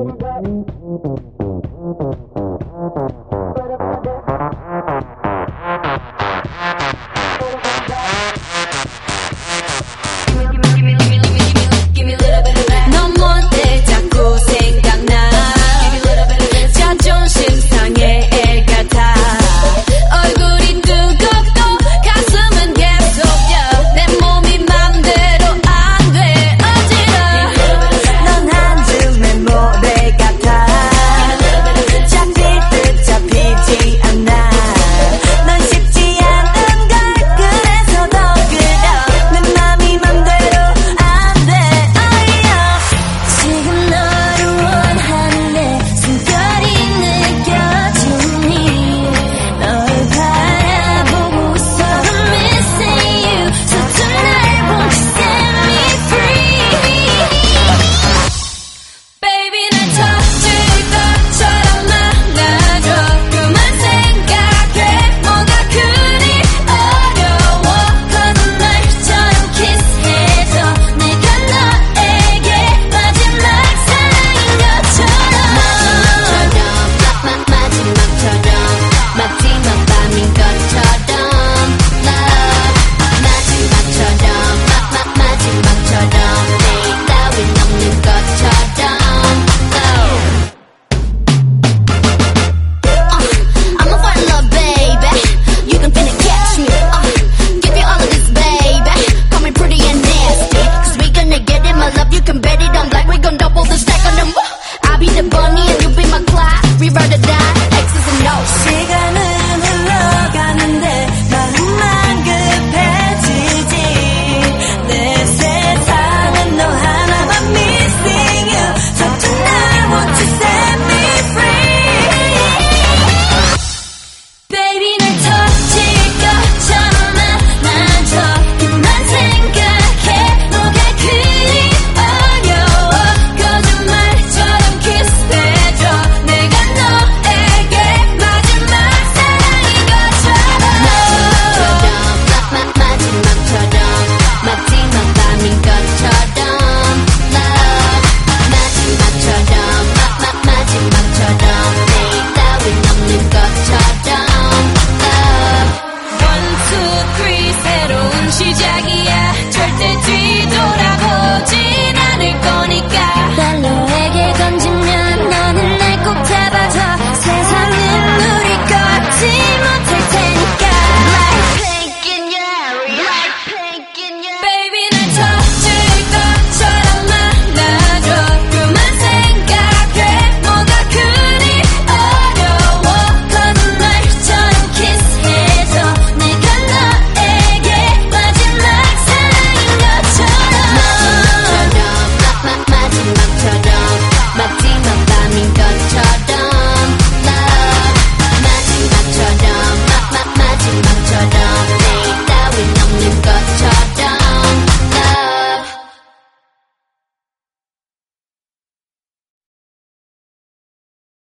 Boom, boom,